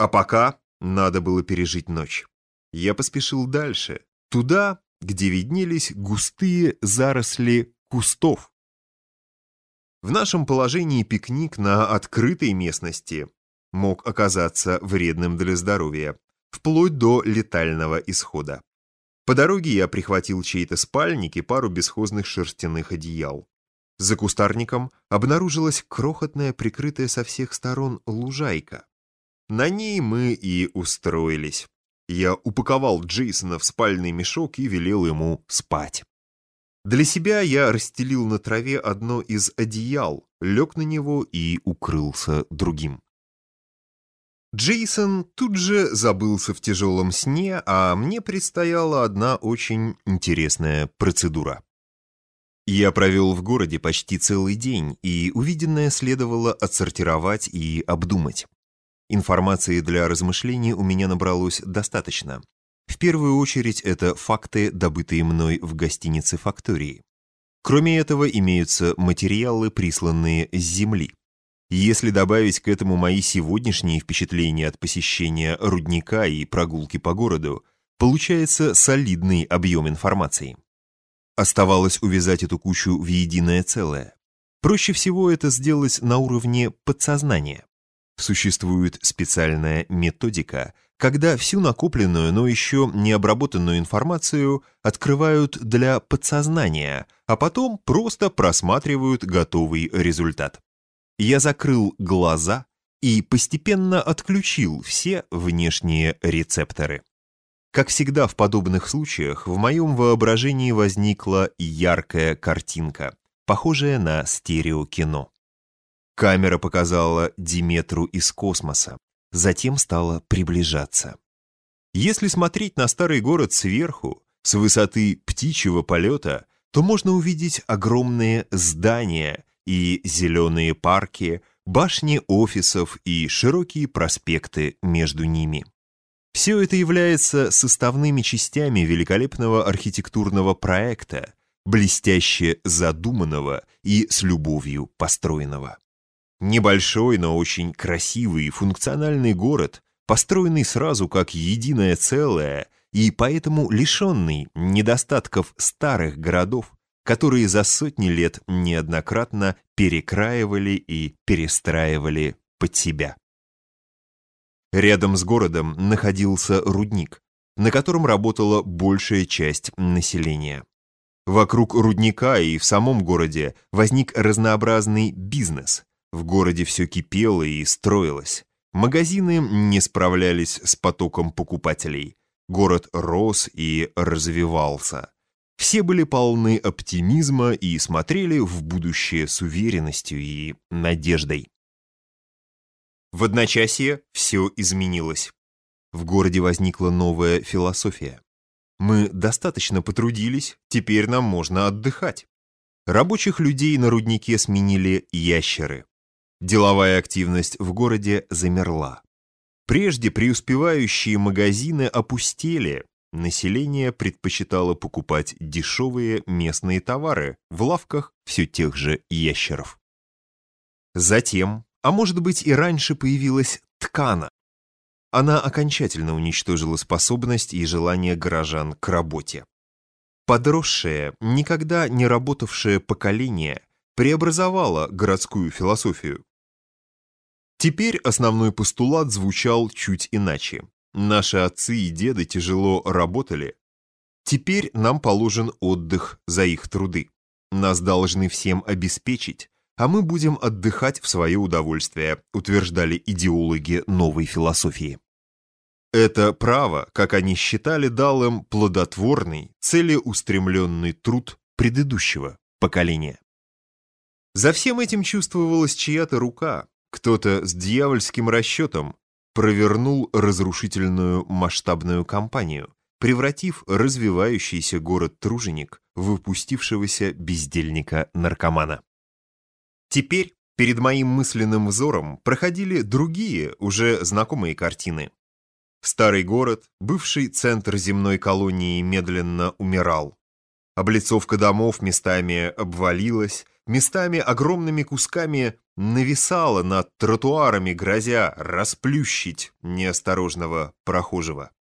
А пока надо было пережить ночь. Я поспешил дальше, туда, где виднелись густые заросли кустов. В нашем положении пикник на открытой местности мог оказаться вредным для здоровья, вплоть до летального исхода. По дороге я прихватил чей-то спальник и пару бесхозных шерстяных одеял. За кустарником обнаружилась крохотная, прикрытая со всех сторон лужайка. На ней мы и устроились. Я упаковал Джейсона в спальный мешок и велел ему спать. Для себя я расстелил на траве одно из одеял, лег на него и укрылся другим. Джейсон тут же забылся в тяжелом сне, а мне предстояла одна очень интересная процедура. Я провел в городе почти целый день, и увиденное следовало отсортировать и обдумать. Информации для размышлений у меня набралось достаточно. В первую очередь это факты, добытые мной в гостинице «Фактории». Кроме этого, имеются материалы, присланные с Земли. Если добавить к этому мои сегодняшние впечатления от посещения рудника и прогулки по городу, получается солидный объем информации. Оставалось увязать эту кучу в единое целое. Проще всего это сделать на уровне подсознания. Существует специальная методика, когда всю накопленную, но еще не обработанную информацию открывают для подсознания, а потом просто просматривают готовый результат. Я закрыл глаза и постепенно отключил все внешние рецепторы. Как всегда в подобных случаях, в моем воображении возникла яркая картинка, похожая на стереокино. Камера показала Диметру из космоса, затем стала приближаться. Если смотреть на старый город сверху, с высоты птичьего полета, то можно увидеть огромные здания и зеленые парки, башни офисов и широкие проспекты между ними. Все это является составными частями великолепного архитектурного проекта, блестяще задуманного и с любовью построенного. Небольшой, но очень красивый и функциональный город, построенный сразу как единое целое и поэтому лишенный недостатков старых городов, которые за сотни лет неоднократно перекраивали и перестраивали под себя. Рядом с городом находился рудник, на котором работала большая часть населения. Вокруг рудника и в самом городе возник разнообразный бизнес, в городе все кипело и строилось. Магазины не справлялись с потоком покупателей. Город рос и развивался. Все были полны оптимизма и смотрели в будущее с уверенностью и надеждой. В одночасье все изменилось. В городе возникла новая философия. Мы достаточно потрудились, теперь нам можно отдыхать. Рабочих людей на руднике сменили ящеры. Деловая активность в городе замерла. Прежде преуспевающие магазины опустели, население предпочитало покупать дешевые местные товары в лавках все тех же ящеров. Затем, а может быть и раньше появилась ткана. Она окончательно уничтожила способность и желание горожан к работе. Подросшее, никогда не работавшее поколение преобразовало городскую философию. Теперь основной постулат звучал чуть иначе. Наши отцы и деды тяжело работали. Теперь нам положен отдых за их труды. Нас должны всем обеспечить, а мы будем отдыхать в свое удовольствие, утверждали идеологи новой философии. Это право, как они считали, дал им плодотворный, целеустремленный труд предыдущего поколения. За всем этим чувствовалась чья-то рука, кто-то с дьявольским расчетом провернул разрушительную масштабную кампанию, превратив развивающийся город Труженик в выпустившегося бездельника-наркомана. Теперь перед моим мысленным взором проходили другие, уже знакомые картины. Старый город, бывший центр земной колонии, медленно умирал. Облицовка домов местами обвалилась, местами огромными кусками нависала над тротуарами, грозя расплющить неосторожного прохожего.